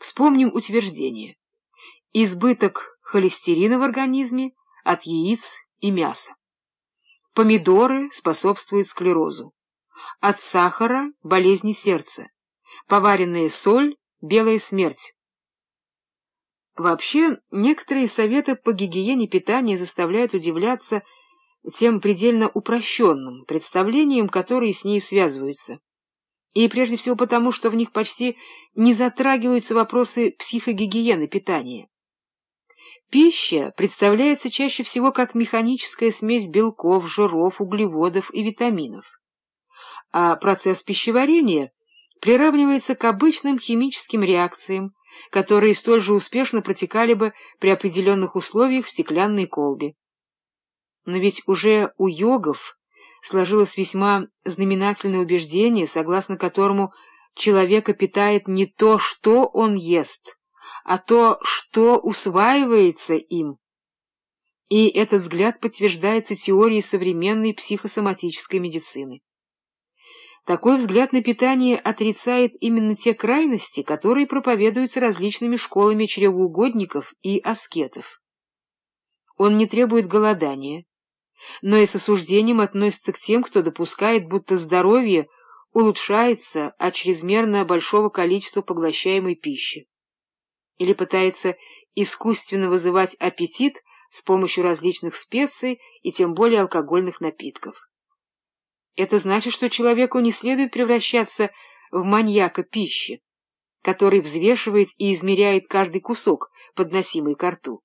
Вспомним утверждение. Избыток холестерина в организме от яиц и мяса. Помидоры способствуют склерозу. От сахара – болезни сердца. Поваренная соль – белая смерть. Вообще, некоторые советы по гигиене питания заставляют удивляться тем предельно упрощенным представлениям, которые с ней связываются. И прежде всего потому, что в них почти не затрагиваются вопросы психогигиены питания. Пища представляется чаще всего как механическая смесь белков, жиров, углеводов и витаминов. А процесс пищеварения приравнивается к обычным химическим реакциям, которые столь же успешно протекали бы при определенных условиях в стеклянной колбе. Но ведь уже у йогов сложилось весьма знаменательное убеждение, согласно которому человека питает не то, что он ест, а то, что усваивается им. И этот взгляд подтверждается теорией современной психосоматической медицины. Такой взгляд на питание отрицает именно те крайности, которые проповедуются различными школами чревоугодников и аскетов. Он не требует голодания, но и с осуждением относится к тем, кто допускает, будто здоровье улучшается от чрезмерно большого количества поглощаемой пищи, или пытается искусственно вызывать аппетит с помощью различных специй и тем более алкогольных напитков. Это значит, что человеку не следует превращаться в маньяка пищи, который взвешивает и измеряет каждый кусок, подносимый ко рту.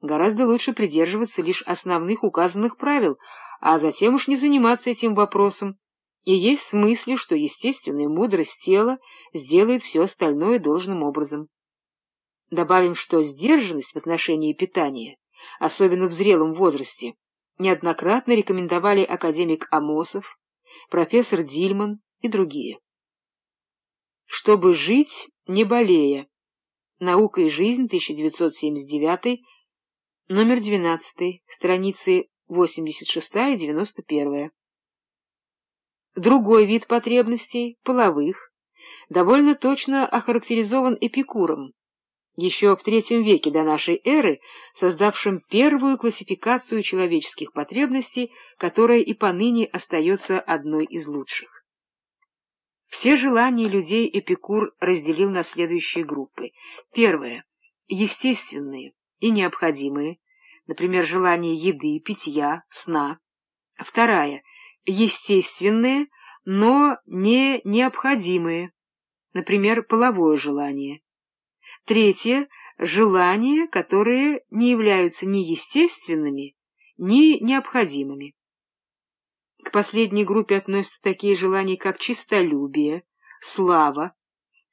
Гораздо лучше придерживаться лишь основных указанных правил, а затем уж не заниматься этим вопросом. И есть в смысле, что естественная мудрость тела сделает все остальное должным образом. Добавим, что сдержанность в отношении питания, особенно в зрелом возрасте, неоднократно рекомендовали академик Амосов, профессор Дильман и другие. Чтобы жить, не болея. Наука и жизнь, 1979 Номер 12, страницы 86 и 91. Другой вид потребностей, половых, довольно точно охарактеризован Эпикуром, еще в третьем веке до нашей эры, создавшим первую классификацию человеческих потребностей, которая и поныне остается одной из лучших. Все желания людей Эпикур разделил на следующие группы. Первое — естественные, и необходимые, например, желание еды, питья, сна. Вторая — естественные, но не необходимые, например, половое желание. Третье — желания, которые не являются ни естественными, ни необходимыми. К последней группе относятся такие желания, как чистолюбие, слава,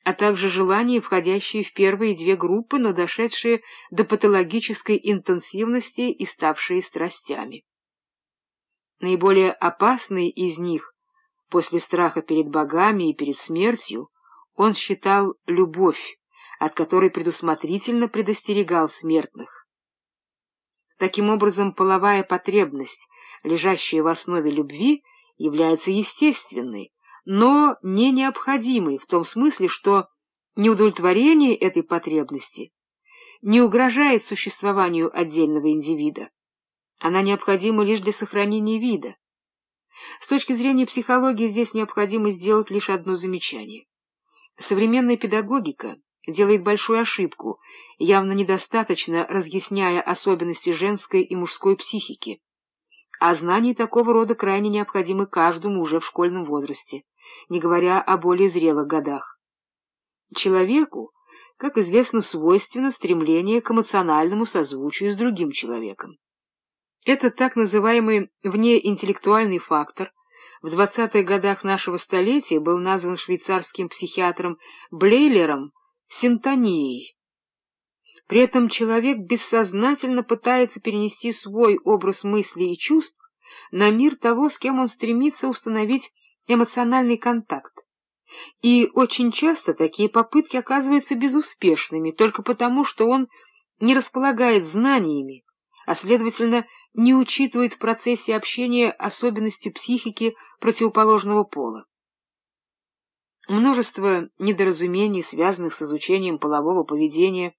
а также желания, входящие в первые две группы, но дошедшие до патологической интенсивности и ставшие страстями. Наиболее опасный из них, после страха перед богами и перед смертью, он считал любовь, от которой предусмотрительно предостерегал смертных. Таким образом, половая потребность, лежащая в основе любви, является естественной, но не необходимой в том смысле, что неудовлетворение этой потребности не угрожает существованию отдельного индивида. Она необходима лишь для сохранения вида. С точки зрения психологии здесь необходимо сделать лишь одно замечание. Современная педагогика делает большую ошибку, явно недостаточно разъясняя особенности женской и мужской психики. А знания такого рода крайне необходимы каждому уже в школьном возрасте не говоря о более зрелых годах. Человеку, как известно, свойственно стремление к эмоциональному созвучию с другим человеком. Этот так называемый внеинтеллектуальный фактор в 20-х годах нашего столетия был назван швейцарским психиатром Блейлером синтонией. При этом человек бессознательно пытается перенести свой образ мыслей и чувств на мир того, с кем он стремится установить эмоциональный контакт. И очень часто такие попытки оказываются безуспешными только потому, что он не располагает знаниями, а, следовательно, не учитывает в процессе общения особенности психики противоположного пола. Множество недоразумений, связанных с изучением полового поведения,